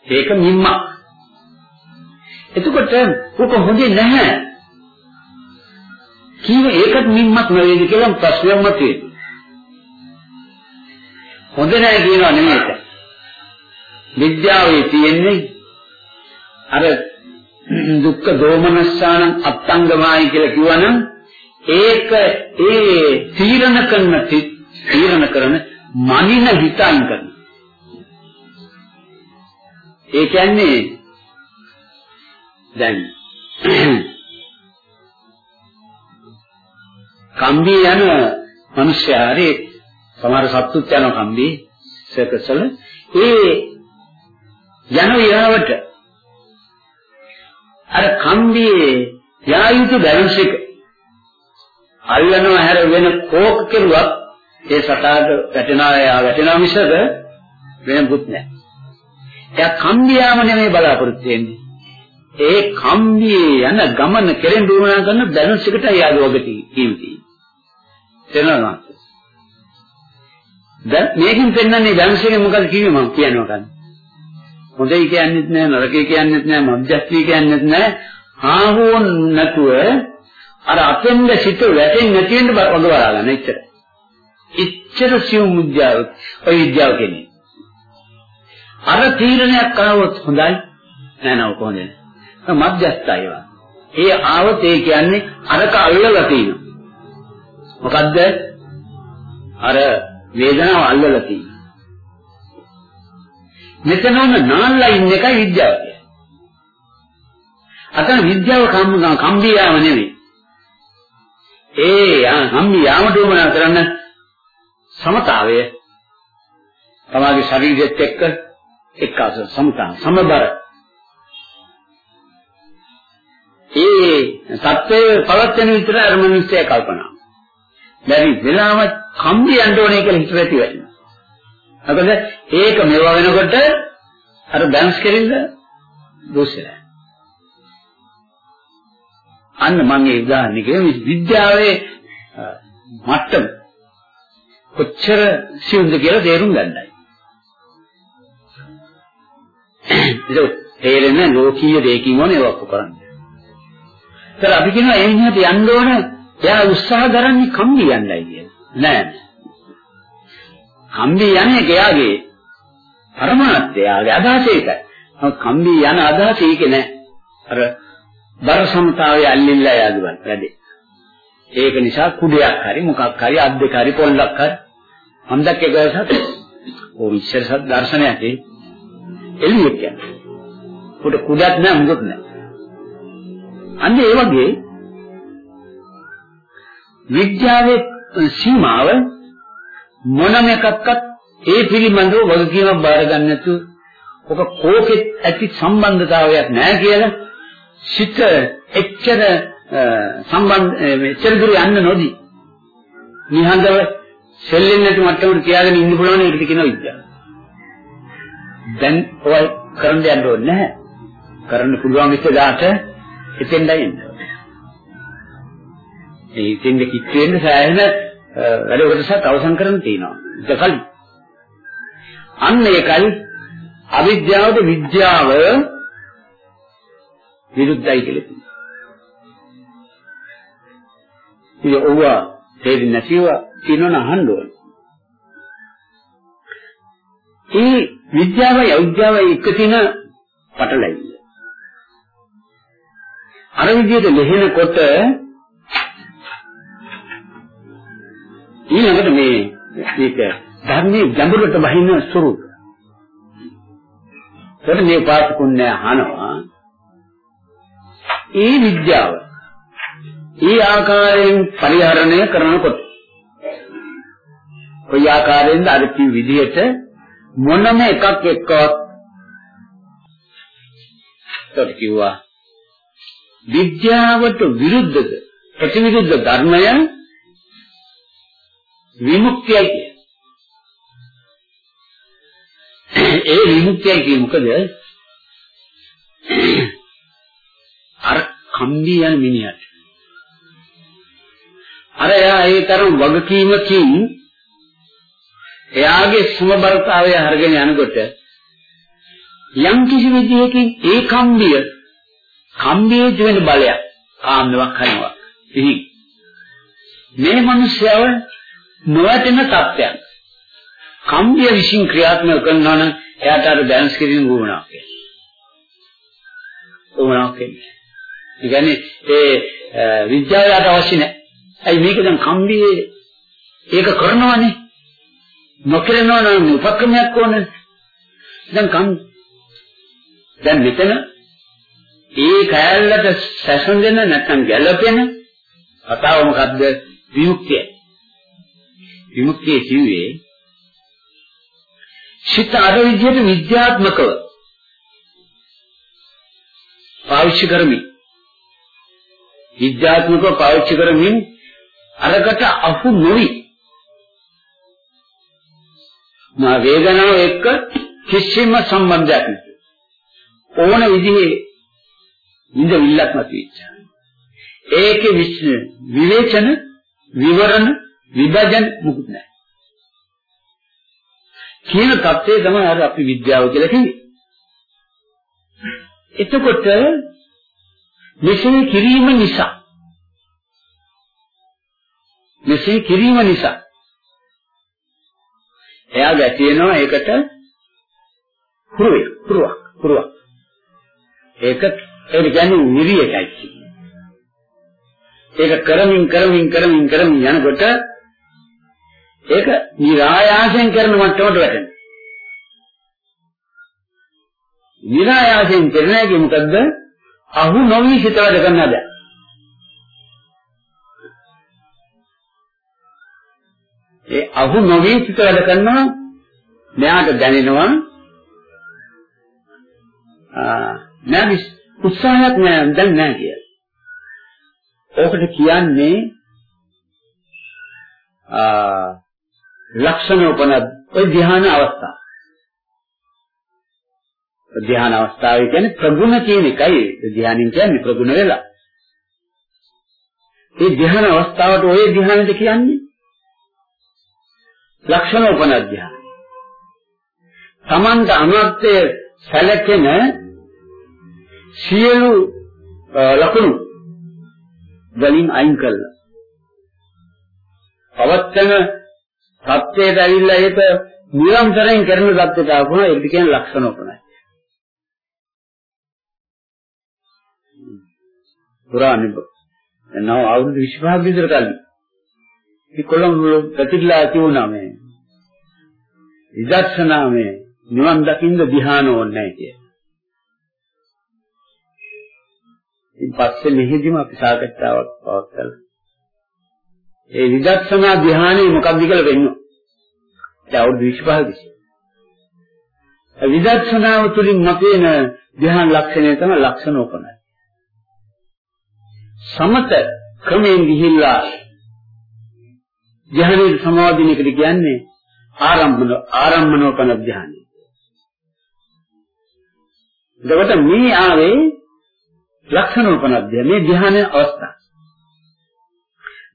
ඒක මිම්මක්. එතකොට උක හොඳේ නැහැ. කීව ඒකත් මිම්මක් නෙවෙයිද කියලා ප්‍රශ්නයක් මතුවේ. හොඳ නැහැ කියනවා නෙමෙයි ඒක. විද්‍යාවේ තියෙන්නේ අර දුක්ඛ දෝමනස්සාන අත්ංගමයි කියලා කිව්වනම් ඒක ඒ තීරණ කරන තීරණ කරන මනින හිතයින් කරන. ඒ කියන්නේ දැන් කම්බී යන මිනිස්යාරේ සමහර සත්තුත් යන කම්බී සර්කස්වල ඒ යන විරාවට අර කම්බියේ යා යුතු බැලන්ස් එක අල්ලනවා හැර වෙන කෝක කෙරුවක් ඒ සතාට වැටෙනවා යා වැටෙනවා මිසක වෙන බුත් නැහැ. එයා කම්බියාම නෙමෙයි බලාපොරොත්තු වෙන්නේ. ඒ කම්බියේ යන ගමන කෙරෙන් දුරනා කරන බැලන්ස් එකට යාගේ වග තියෙන්නේ. තේරෙනවද? දැන් මේකෙන් පෙන්වන්නේ බැලන්ස් එකේ මොකද කිව්වේ මම කියන්නේ මොකක්ද? හොඳයි කියන්නේත් නෑ නරකයි කියන්නේත් නෑ මධ්‍යස්ථී කියන්නේත් නෑ ආහෝන් නැතුව අර අතෙන්ද සිත වැටෙන්නේ නැති වෙන්න වග වරා ගන්න එච්චර. එච්චර සියුම් විද්‍යාව ඔය විද්‍යාව කියන්නේ. අර තීරණයක් ආවොත් හොඳයි නෑ නෝ කොහොමද? මධ්‍යස්ථය ඒ ආවොත් ඒ කියන්නේ අරක අල්ලලා තියෙනවා. මොකද්ද? අර වේදනාව අල්ලලා තියෙනවා. මෙතනම නාල්ලා ඉන්න එකයි විද්‍යාව කියන්නේ. අතන විද්‍යාව කම්බියාම නෙවෙයි. ඒ කම්බි යාමට උවමනා කරන්න සමතාවය තමාගේ ශරීරයත් එක්ක එක්කාස සමතා සමබර ඒ සත්‍යය පවත්වන විතර අර මිනිස්සය කල්පනා. බැරි වෙලාව කම්බි යන්න ඕනේ කියලා හිත ඇති වෙනවා. මොකද ඒක මෙව වෙනකොට අර බැලන්ස් කෙරෙන්න දෝෂය. අන්න මම ඒ උදාහරණ කිව්වේ විද්‍යාවේ මට්ටම කොච්චර සියුම්ද කියලා තේරුම් ගන්නයි. ඒක තේරෙන ලෝකීය දෙයකින් ඕනේ ඒක කරන්නේ. ඒතර අපි කියනවා ඒ විදිහට යන්න ඕන එයා උත්සාහ කරන්නේ කම්බි යන්නයි කියන. නෑ. කම්බි යන්නේ එයාගේ පරමාර්ථය යාගේ අදහස ඒකයි. කම්බි යන අදහස ඒක නෑ. අර බර සමතාවය අල්ලිලා යාදුවන් වැඩේ. ඒක නිසා කුඩයක් හරි මොකක් හරි අත් දෙක හරි පොල්ලක් හරි හම්දක් එකසත් ඕ විශ්සරසත් දර්ශනයක් ඒ එළියට යනවා. උට කුඩක් නෑ මොකුත් නෑ. අන්න ඒ වගේ විද්‍යාවේ සීමාව මොනම එකක්වත් ඒ පිළිබඳව වගකීමක් බාර ගන්න නැතුව ඔක කෝකෙත් ඇති සම්බන්ධතාවයක් නැහැ කියලා සිත එච්චර සම්බන්ධ එච්චර දුර යන්න නොදී නිහඬව සෙල්ලෙන්නේ නැති මට්ටමකට තියාගෙන ඉන්න පුළුවන් ඒකට කියනවා විද්‍යාව. දැන් ඔය කරන්න යන්න ඕනේ නැහැ. කරන්න පුළුවන් ඉස්සරහට එතෙන්දයි එන්න. ඒ ඉතින් කිත් වෙන්න සෑහෙන වැඩ කොටසක් අවසන් කරන්න තියෙනවා. ඒකයි. අන්න ඒකයි අවිද්‍යාවට විද්‍යාව විරුද්ධයි කියලා කියනවා. ඉතින් ඕවා තේරෙන්නේ නැතිව කියනවන අහන්න ඕන. ඒ විද්‍යාවයි අවිද්‍යාවයි එක තියෙන පටලැවිල්ල. අර විදිහට ලෙහෙනකොට ඊළඟට මේ මේක ධර්මයේ ගැඹුරට බහින ස්වરૂප. ඒකට මේ පාඨකුණ්‍ය අහනවා. ඒ විද්‍යාව ඒ ආකාරයෙන් පරිහරණය කරනකොට කොයි ආකාරයෙන්ද අර කිව් විදිහට මොනම එකක් එක්කවත් ඒකට කිව්වා විද්‍යාවට විරුද්ධද ප්‍රතිවිරුද්ධ ධර්මය විමුක්තියයි කිය. ඒ විමුක්තියයි කිය මොකද? අර කම්බි යන මිනිහට. අර එයා ඒ තරම් වගකීමකින් එයාගේ සමබරතාවය අරගෙන යනකොට යම් කිසි විදියකින් ඒ කම්බිය කම්බියේ තියෙන බලයක් කාම්නවක් කරනවා. ඉතින් මේ මිනිස්යව නොවැටෙන තත්ත්වයක්. කම්බිය විශ්ින් ක්‍රියාත්මක කරනවා නම් එයාට අර බැලන්ස් කිරීම වුණාවක් වෙනවා. වුණාවක් වෙන්නේ. ඒ කියන්නේ ඒ විද්‍යාවට අවශ්‍ය නැහැ. ඇයි මේක දැන් කම්බියේ ඒක කරනවනේ. නොකරනවා නම් උපක්‍රමයක් ඕනේ. දැන් කම් දැන් මෙතන ඒ කෑල්ලට සැසඳෙන නැත්නම් ගැළපෙන කතාව මොකද්ද? විමුක්තිය. විමුක්තිය කිව්වේ සිත අර විදිහට විද්‍යාත්මකව පාවිච්චි කරමින් විද්‍යාත්මකව පාවිච්චි කරමින් අරකට අහු නොවි. මා වේදනාව එක්ක කිසිම සම්බන්ධයක් නැහැ ඕන විදිහේ ඉඳවිල්ලක් නැතිවෙච්ච ඒකේ විවේචන විවරණ විභජන මුකුත් නැහැ. කියන தත්ත්වය තමයි අර අපි විද්‍යාව කියලා කියන්නේ. එතකොට මෙසේ කිරීම නිසා මෙසේ කිරීම නිසා එයා ගැටෙනවා ඒකට පුරුවේ පුරුවක් පුරුවක්. ඒක ඒක කියන්නේ නිරියටයි කියන්නේ ඒක කරමින් කරමින් කරමින් කරමින් යනකොට ඒක નિરાයාසයෙන් කරන මට්ටමට වැටෙනවා. નિરાයාසයෙන් කරන්නේ කිය මොකද්ද? අහු නොවි සිත වැඩ කරනද? ඒ අහු නොවි සිත වැඩ කරනවා මෙයාට දැනෙනවා ආ නැවි උත්සාහයක් නෑ දැන් නෑ කියලා. ඕකට කියන්නේ ආ ලක්ෂණ උපන ඔය ධ්‍යාන අවස්ථාව. ධ්‍යාන අවස්ථාව කියන්නේ ප්‍රගුණ කියන එකයි ධ්‍යානින් කියන්නේ ප්‍රගුණ වෙලා. ඒ ධ්‍යාන අවස්ථාවට ඔය ධ්‍යානෙද කියන්නේ ලක්ෂණ උපන ධ්‍යාන. Tamanta අනර්ථය සැලකෙන සියලු ලකුණු වලින් අයින් කළා. පවත්තන සත්‍යයට ඇවිල්ලා ඒක නිරන්තරයෙන් කරන தත්ත්වයට ආවම ඒක කියන ලක්ෂණ උපනයි. පුරාණි නව අවුරුදු 25ක් විතර කලින් මේ කොළඹ පැතිරලා තිබුණා මේ විදර්ශනා මේ නිවන් දකින්න ධ්‍යාන ඕනේ නැහැ කිය. ඉතින් පස්සේ මෙහිදීම අපි සාකච්ඡාවක් පවත්වලා ඒ විදර්ශනා ධ්‍යානෙ මොකක්ද කියලා වෙන්නේ. ඒ අවුරුදු 25 විසි. විදර්ශනාව තුළින් මතුවෙන ධ්‍යාන ලක්ෂණය තමයි ලක්ෂණ උපනයි. සමත ක්‍රමයෙන් ගිහිල්ලා ධ්‍යානයේ සමාධිනිකට කියන්නේ ආරම්භන ආරම්භනෝපන ධ්‍යානයි. එතකොට මේ ආවේ ලක්ෂණෝපන ධ්‍යාන මේ ධ්‍යානයේ අවස්ථා.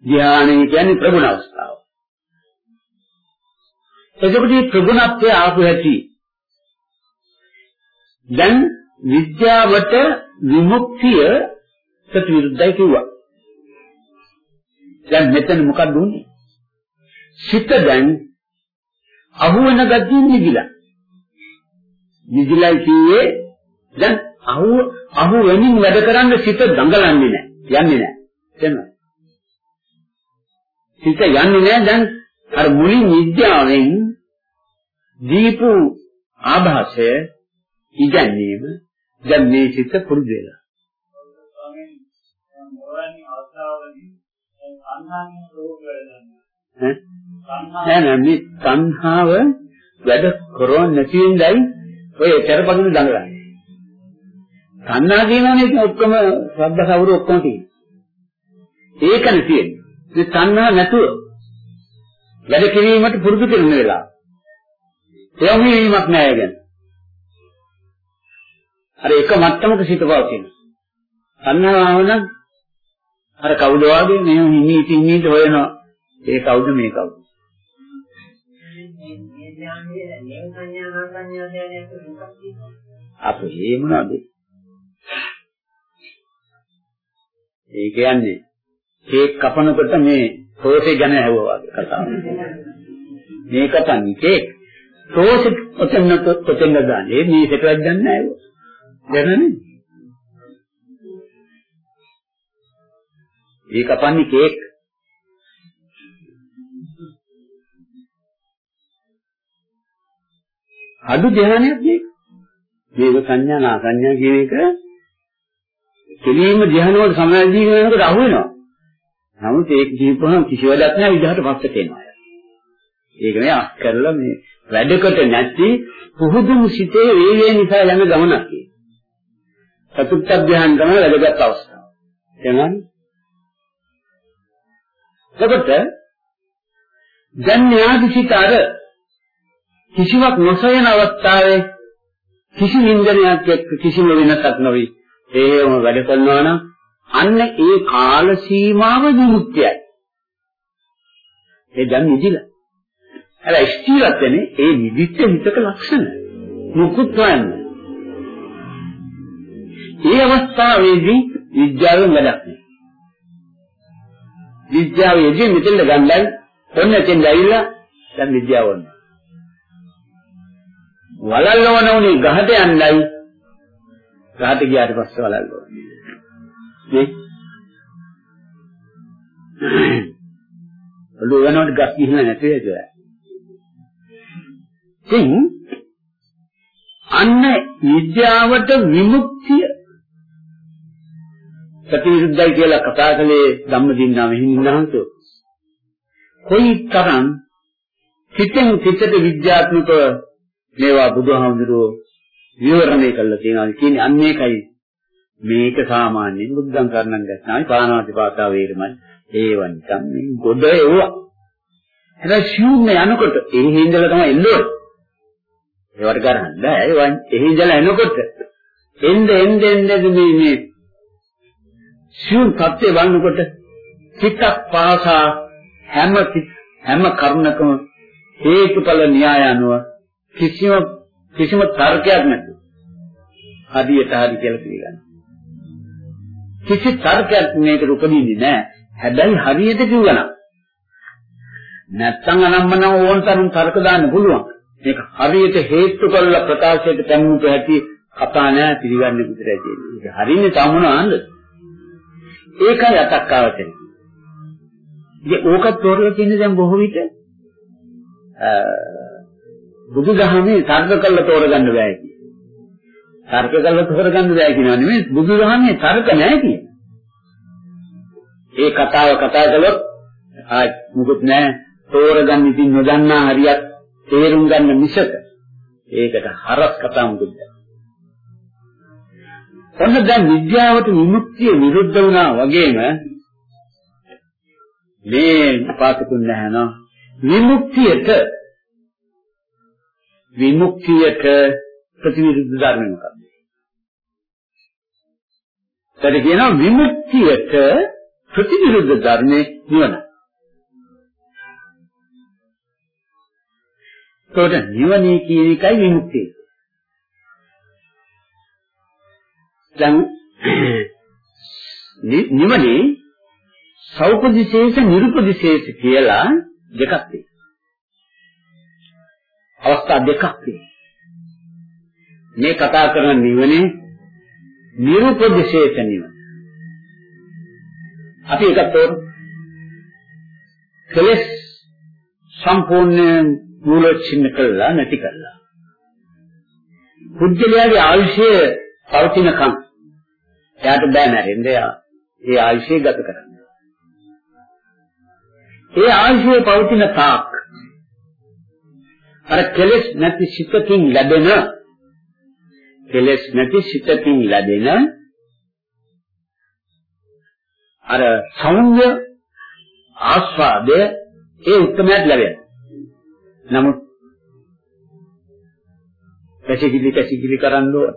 ධ්‍යානය කියන්නේ ප්‍රගුණ අවස්ථාව. එතකොට මේ ප්‍රගුණත්වය ආපු හැටි දැන් විද්‍යාවට විමුක්තිය ප්‍රතිවිරුද්ධයි කිව්වා. දැන් මෙතන මොකක්ද උනේ? සිත දැන් අහුවෙන ගතියින් නිදිලා. නිදිලා කියේ දැන් අහු අහු වෙනින් වැඩ කරන්න සිත දඟලන්නේ නැහැ. යන්නේ නැහැ. තේරෙනවද? සිත යන්නේ නැහැ දැන් අර මුලින් විද්‍යාවෙන් දීපු ආభాසය ඉගැන්වීම දැන් මේ සිත පුරුදු වෙලා. නෑ නෑ මේ සංහාව වැඩ කරන්නේ නැති වෙනදයි ඔය කරපගින දඟලන්නේ. කියනවනේ ඉතින් ඔක්කොම ශ්‍රද්ධා කවුරු ඔක්කොම තියෙන්නේ. ඒකනේ තියෙන්නේ. මේ තණ්හා නැතුව වැඩ කිරීමට පුරුදු කරන වෙලාව. එයම වීමක් නෑ ගැන. අර එක මට්ටමක සිට පවතින. තණ්හාව නම් අර කවුද වගේ මේ හිමීට හිමීට හොයනවා. ඒ කවුද මේ කවුද? අපේ ඒ මොනවද? ඒ කියන්නේ කේක් කපනකොට මේ සෝසේ ගැන ඇහුවා වගේ කතාවක්. මේ කපන්නේ කේක්. සෝසේ ඔතන ඔතන දාන්නේ මේ සෙටයක් ගන්න නැහැ. දැනන්නේ? ඒ කපන්නේ කේක්. අඩු ධ්‍යානයක් මේක. දේව සංඥා නා සංඥා කියන එක කෙලීම ධ්‍යාන වල සමාධිය වෙනකොට අහු වෙනවා. නමුත් ඒක ජීවිතවල කිසිවදක් නැහැ විදහාට පස්සට එනවා. ඒක නේ අස් කරලා මේ වැඩකට නැති පුහුදුම් සිතේ වේගය නිසා යන ගමනක් ඒක. චතුත්ථ ධ්‍යාන තමයි වැඩගත් අවස්ථාව. එහෙනම් එතකොට දැන් න්යාදිසිත අර කිසිවක් නොසයන අවස්ථාවේ කිසි නින්දනයක් එක්ක කිසිම වෙනසක් නොවේ. ඒවම වැඩ කරනවා නම් අන්න ඒ කාල සීමාව විමුක්තියයි. ඒ දැන් නිදිලා. හැබැයි ස්ථිරත් වෙන්නේ ඒ නිදිච්ච හිතක ලක්ෂණ. මුකුත් හොයන්නේ. ඒ අවස්ථාවේදී විද්‍යාවෙන් වැඩක් නෑ. විද්‍යාවේදී මෙතෙන්ද ගන්නයි ඔන්න එතෙන් ඇවිල්ලා දැන් විද්‍යාව වුණා. වලල්ලවන උනේ ගහට යන්නයි ගහට ගියාට පස්සේ වලල්ලවන්නේ. නේ? ඔළුව වෙනවට ගස් ගිහිල්ලා නැති වෙද? ඉතින් අන්න විද්‍යාවට විමුක්තිය ප්‍රතිවිරුද්ධයි කියලා කතා කළේ ධම්මදින්නා මෙහින්නාන්තෝ කොයි තරම් හිතෙන් හිතට විද්‍යාත්මක මේවා බුදුහාමුදුරුවෝ විවරණය කළා කියනවා. කියන්නේ අන්න ඒකයි මේක සාමාන්‍යයෙන් බුද්ධං කරණම් ගත්තාම පාණාති පාතා වේරමයි. ඒවන් සම්මින් ගොඩ එවුවා. හැබැයි ශූන්‍ය යනකොට ඒ හිඳලා තමයි එන්නේ ඒවට කරන්න බෑ ඒවන් ඒ හිඳලා එනකොට එන්න එන්න එන්න මේ මේ ශූන් සත්‍ය වන්නකොට චිත්තක් පාසා හැම හැම කරුණකම හේතුඵල න්‍යාය අනුව කිසිම කිසිම තර්කයක් නැතුව හදියට හරි කියලා පිළිගන්න. කිසි තර්කයක් මේකට උපදින්නේ නැහැ. හැබැයි හරියට කිව්වනම් නැත්තම් අනම්මන ඕන තරම් තර්ක දාන්න පුළුවන්. මේක හරියට හේතු කරලා ප්‍රකාශයට පැමුණු හැටි කතා නැහැ පිළිගන්නේ විතරයි කියන්නේ. ඒක හරියන්නේ තමනවාන්ද? ඒකයි අතක්කාවතේ. ඉතින් ඕකත් තෝරලා තියෙන දැන් බොහෝ විට බුදුදහමේ තර්ක කළ තෝරගන්න බෑ කියන්නේ. තර්ක කළ තෝරගන්න බෑ කියනවා නෙමෙයි බුදුදහමේ තර්ක නැහැ කියන්නේ. ඒ කතාව කතා කළොත් ආ මුකුත් නැහැ තෝරගන්න ඉතින් නොදන්නා හරියක් තේරුම් ගන්න මිසක ඒකට හරස් කතා මුකුත් නැහැ. ඔන්න දැන් විද්‍යාවට විමුක්තිය විරුද්ධ වුණා වගේම මේ පාතකුන් නැහැ නෝ විමුක්තියට විමුක්තියට ප්‍රතිවිරුද්ධ ධර්ම මොකක්ද? ඒකට කියනවා විමුක්තියට ප්‍රතිවිරුද්ධ ධර්මයේ නිවන. ඒකට නිවනේ කියන එකයි විමුක්තිය. දැන් නිවනේ සෞපදිශේෂ නිරුපදිශේෂ කියලා දෙකක් තියෙනවා. අවස්ථා දෙකක් තියෙනවා. මේ කතා කරන නිවනේ නිරුපදිශේෂ නිවන. අපි එකක් තෝරමු. කෙලස් සම්පූර්ණ මූලචින්න කළා නැති කළා. පුද්ගලයාගේ ආයුෂය පවතිනකම් එයාට බෑ නැරෙන්න එයා ඒ ආයුෂය ගත කරන්න. ඒ ආයුෂය පවතින තාක් අර කෙලස් නැති සිතකින් ලැබෙන කෙලස් නැති සිතකින් ලැබෙන අර සෞන්‍ය ආස්වාදය ඒ උත්තරමයට ලැබෙන. නමුත් කැසිකිලි කැසිකිලි කරන්න ඕන.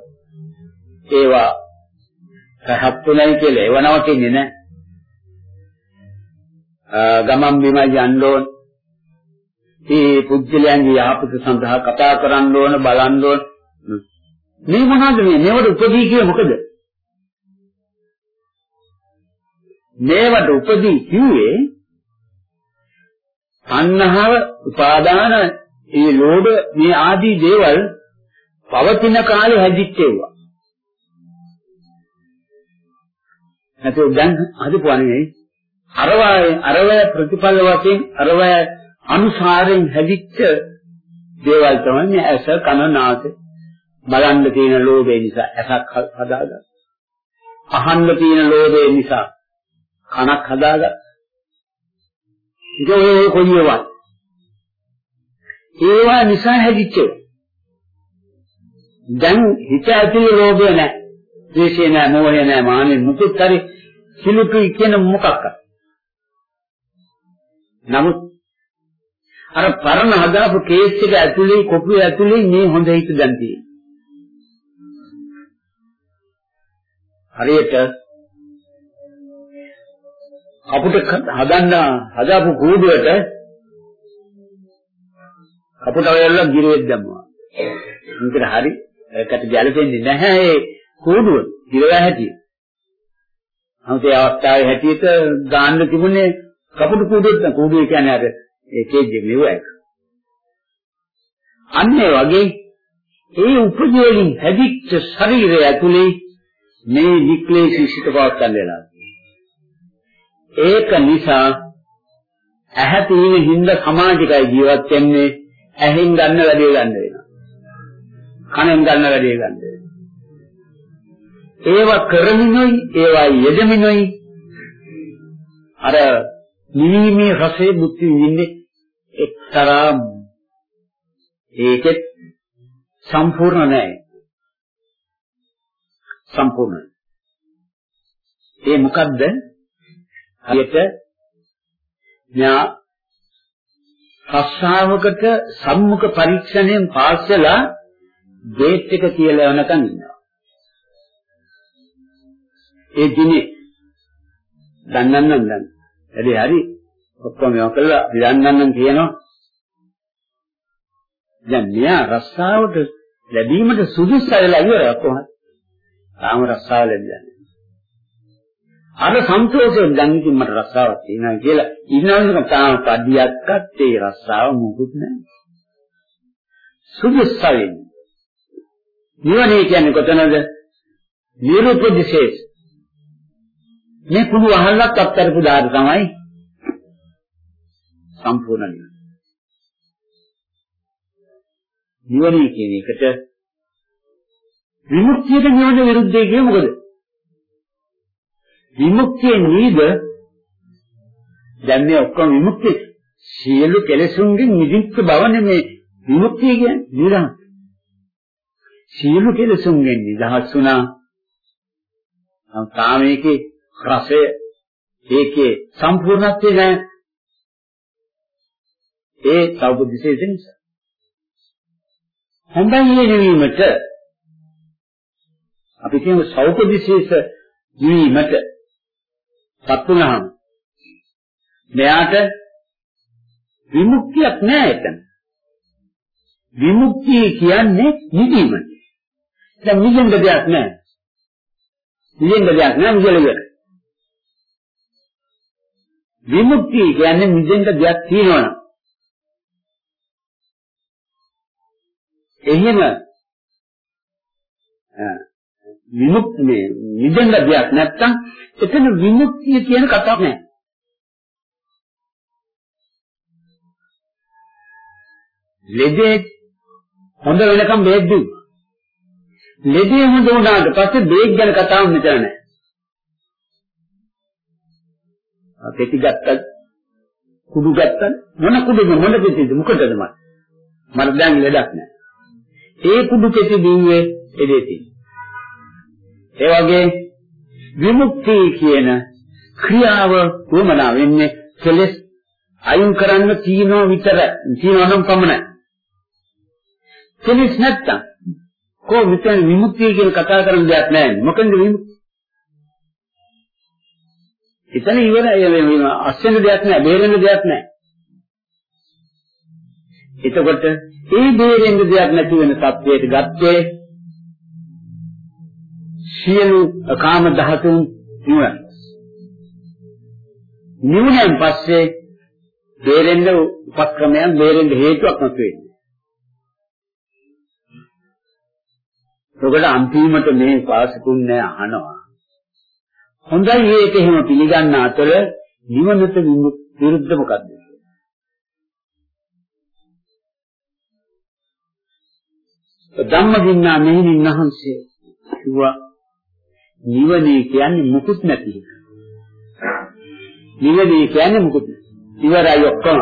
ඒවා රහත්ුණයි කියලා ඒව නවතින්නේ නැහැ. ගමන් බිම යන්න ඕන. මේ පුජ්‍යලයන්ගේ යහපත සඳහා කතා කරන්න ඕන බලන්න ඕන. මේ මොනවද මේ? මේවට උපදී කියේ මොකද? මේවට උපදී කිව්වේ අන්නහව උපාදාන ඒ ලෝභ මේ ආදී දේවල් පවතින කාලේ හැදිච්චේවා. නැත්නම් දැන් හදපුවා නෙවෙයි. අරවය අරවය ප්‍රතිඵල වශයෙන් අරවය අනුසාරයෙන් හැදිච්ච දේවල් තමයි මේ ඇස කන නාසය බලන්න තියෙන ලෝභය නිසා ඇසක් හදාගත්තා. අහන්න තියෙන ලෝභය නිසා කනක් හදාගත්තා. ඒ කොයියවත් ඒවා නිසා හැදිච්ච දැන් හිත ඇතුලේ ලෝභය නැහැ. ද්වේෂය නැහැ, මෝහය නැහැ, මානෙ මුකුත් හරි සිලුතුයි කියන මොකක්ද? නමුත් අර පරණ හදාපු කේස් එක ඇතුලේ කොපුව ඇතුලේ මේ හොඳ හිත දැන් තියෙනවා. හරියට අපිට හදන්න හදාපු කූඩුවට අපිට ඔයලා ගිරෙක් දැම්මා. මේකට හරි ඒකට ගැලපෙන්නේ නැහැ ඒ කූඩුව. ගිරලා හැටි. නමුත් ඒ අවස්ථාවේ හැටියට ගාන්න තිබුණේ කපුටු කූඩුවෙත් න කූඩුව කියන්නේ අර ඒ කේජ් එක නෙවෙයි. අන්න ඒ වගේ ඒ උපජීවලින් හැදිච්ච ශරීරය ඇතුලේ මේ වික්ලේශී සිත පවත්තන් වෙනවා. ඒක නිසා ඇහැ තියෙන හිඳ සමාජිකයි ජීවත් වෙන්නේ ඇහෙන් ගන්න වැඩේ ගන්න වෙනවා. කනෙන් ගන්න වැඩේ ගන්න වෙනවා. ඒවා කරමිනුයි ඒවා යෙදමිනුයි අර නිවීමේ රසයේ බුද්ධි විඳින්නේ එක්තරා ඒකෙත් සම්පූර්ණ නැහැ. සම්පූර්ණ. ඒ මොකද්ද? හරියට ඥා රස්සාවකට සම්මුඛ පරීක්ෂණයෙන් පාස් වෙලා ගේට් එක කියලා යනකම් ඉන්නවා. ඒ දිනේ දන්නන්නම් දන්න. එදී හරි ඔක්කොම මේවා කළා විදන්නන්නම් කියනවා. දැන් මෙයා රස්සාවට ලැබීමට සුදුසු වෙලා ඉවරයි කොහොමද? තාම රස්සාව ලැබෙන්නේ අර සන්තෝෂයෙන් දැන් ඉතින් මට රස්සාවක් තියෙනවා කියලා ඉන්නවනම් තාම පඩියක්වත් ඒ රස්සාව මොකුත් නැහැ. සුදුස්සවෙන්. නිවනේ කියන්නේ කොතනද? නිරුපදිශේෂ. මේ කුඩු අහලක් අත්තරපු දාර තමයි සම්පූර්ණ නිවන. නිවනේ කියන එකට විමුක්තියට නිවන විරුද්ධයි කියේ මොකද? විමුක්තිය නීද දැන් මේ ඔක්කොම විමුක්තිය සියලු කෙලෙසුන්ගෙන් නිදිච්ච බව නෙමේ විමුක්තිය කියන්නේ නිදහස්. සියලු කෙලෙසුන්ගෙන් නිදහස් වුණා. කාමයේ රසය ඒකේ සම්පූර්ණත්වය නැහැ. ඒ සෞබුද්ධිසේ නිසා. හොඳයි නෙවීමට අපි කියමු සෞපදිශේෂ වීමට සත්ුණාම මෙයාට විමුක්තියක් නෑ එතන. විමුක්තිය කියන්නේ නිදීම. දැන් නිදෙන්න දෙයක් නෑ. නිදෙන්න දෙයක් නෑ නිදෙලෙ. විමුක්තිය කියන්නේ නිදෙන්න දෙයක් තියෙනවා. එහෙම විමුක්ති මේ නිදෙන්න දෙයක් නැත්තම් එතන විමුක්තිය කියන කතාවක් නෑ. ලෙඩේ හොඳ වෙනකම් බේත් දුන්නා. ලෙඩේ හොඳ වුණාට පස්සේ බේත් ගැන කතාවක් මෙතන නෑ. පෙති ගත්තා කුඩු ගත්තා මොන කුඩුද මොන පෙතිද මොකටද මට මට දැන් ලෙඩක් නෑ. ඒ කුඩු පෙති දීුවේ එදෙති. ඒ වගේ විමුක්තිය කියන ක්‍රියාව වමනා වෙන්නේ කෙලස් අයින් කරන්න තියනවා විතර තියනවා නම් පමණයි. කෙලස් නැත්තම් කො විතර විමුක්තිය කියන කතා කරන දෙයක් නැහැ. මොකද විමුක්තිය? එතන ඉවරයි අස්සෙන් දෙයක් නැහැ, බේරෙන්න දෙයක් නැහැ. එතකොට ඒ බේරෙන්න දෙයක් නැති වෙන සත්‍යයට ගත්තේ සියලු කාම ධාතුන් නිවන. නිවනෙන් පස්සේ බේරෙන්න උපක්‍රමයන් බේරෙන්න හේතුවක් නැතු වෙන්නේ. ඔකට අන්තිමට මේ පාසකුන්නේ අහනවා. හොඳයි ඒක එහෙම පිළිගන්න අතර නිවනට විරුද්ධ මොකද්ද? ධම්මදින්නා මෙහිණින් වහන්සේ කිව්වා නිවනේ කියන්නේ මුකුත් නැති එක. නිවනේ කියන්නේ මුකුත් ඉවරයි ඔක්කොම.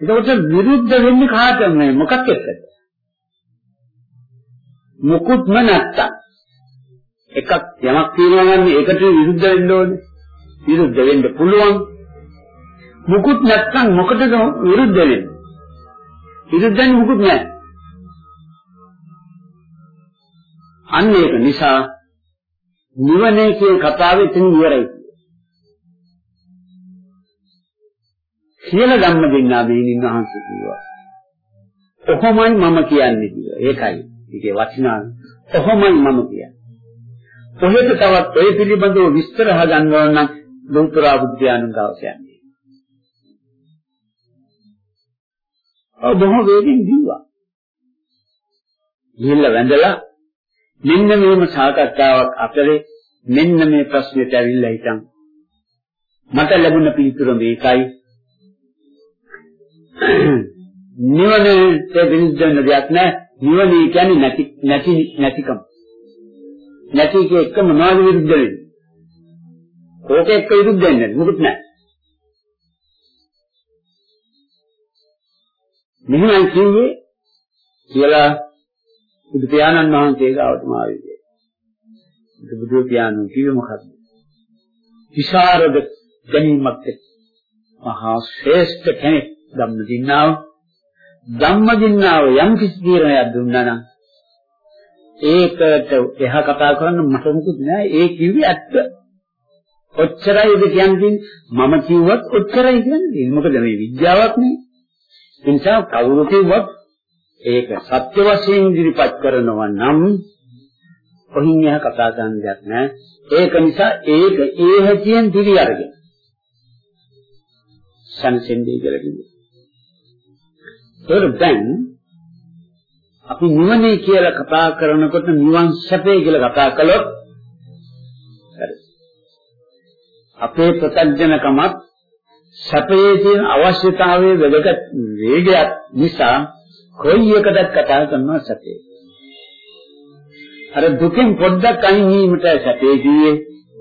එතකොට විරුද්ධ වෙන්නේ කාටද මේ මොකක් එක්කද? මුකුත්ම නැත්තම්. එකක් යමක් තියෙනවා නම් ඒකට විරුද්ධ වෙන්න ඕනේ. විරුද්ධ වෙන්න පුළුවන්. මුකුත් නැත්තම් මොකටද විරුද්ධ වෙන්නේ? විරුද්ධ වෙන්නේ මුකුත් නැහැ. අන්න ඒක නිසා නිවනේ කියන කතාවේ තින් ඉවරයි. කියලා ධම්ම දෙන්නා බේනින් වහන්සේ කිව්වා. කොහොමයි මම කියන්නේ කියලා. ඒකයි. ඒකේ වචනා. කොහොමයි මම කියන්නේ. කොහෙද තවත් ඒ පිළිබඳව විස්තර හදන්න ඕන නම් ලෝතර බුද්ධයාණන් ගාවසයන්නේ. ඔව් බොහෝ වේගින් දිව්වා. ගිහිල්ලා වැඳලා මෙන්න මේම සාකච්ඡාවක් අතරේ මෙන්න මේ ප්‍රශ්නෙට ඇවිල්ලා හිටන් මට ලැබුණ පිළිතුර මේකයි නිවනට විරුද්ධ වෙන දෙයක් නෑ. නිවන කියන්නේ නැති නැති නැතිකම. නැති කිය එක මොනවද විරුද්ධ වෙන්නේ. ඕක එක්ක විරුද්ධ වෙන්නේ මොකුත් නෑ. මෙහෙමයි කිව්වේ කියලා බුදු පියාණන් වහන්සේ ගාවටම ආවේ. බුදු පියාණන් කිව්වේ මොකද්ද? විශාරද ගැනීමක් මහා ශ්‍රේෂ්ඨ කෙනෙක් ධම්ම දින්නාව ධම්ම දින්නාව යම් කිසි තීරණයක් දුන්නා නම් ඒකට එහා කතා කරන්න මට මොකුත් නෑ ඒ කිව්වේ ඇත්ත. ඔච්චරයි ඒක කියන්නේ මම කිව්වත් ඔච්චරයි කියන්නේ. මොකද මේ විද්‍යාවක් නේ. ඒ නිසා කවුරු කිව්වත් ඒක සත්‍ය වශයෙන් ඉදිරිපත් කරනවා නම් කොහින් එහා කතා කරන්න දෙයක් නැහැ. ඒක නිසා ඒක ඒ හැටියෙන් දිවි අරගෙන. සංසෙන්දී කියලා කිව්වා. ඒක දැන් අපි නිවනේ කියලා කතා කරනකොට නිවන් සැපේ කියලා කතා කළොත් හරි. අපේ ප්‍රත්‍යඥකමත් සැපයේ තියෙන අවශ්‍යතාවයේ වැදගත් වේගයක් නිසා කොයි එකද කතා කරනවා සැපේ. අර දුකෙන් පොඩ්ඩක් අයින් වීමට සැපේ කියේ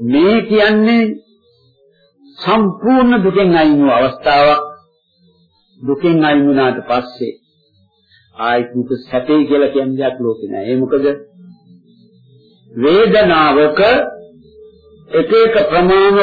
මේ කියන්නේ සම්පූර්ණ දුකෙන් අයින් වූ අවස්ථාවක්. දුකෙන් අයින් වුණාට පස්සේ ආයි දුක සැපේ කියලා කියන දෙයක් ලෝකේ නෑ. ඒ මොකද වේදනාවක එක එක ප්‍රමාණ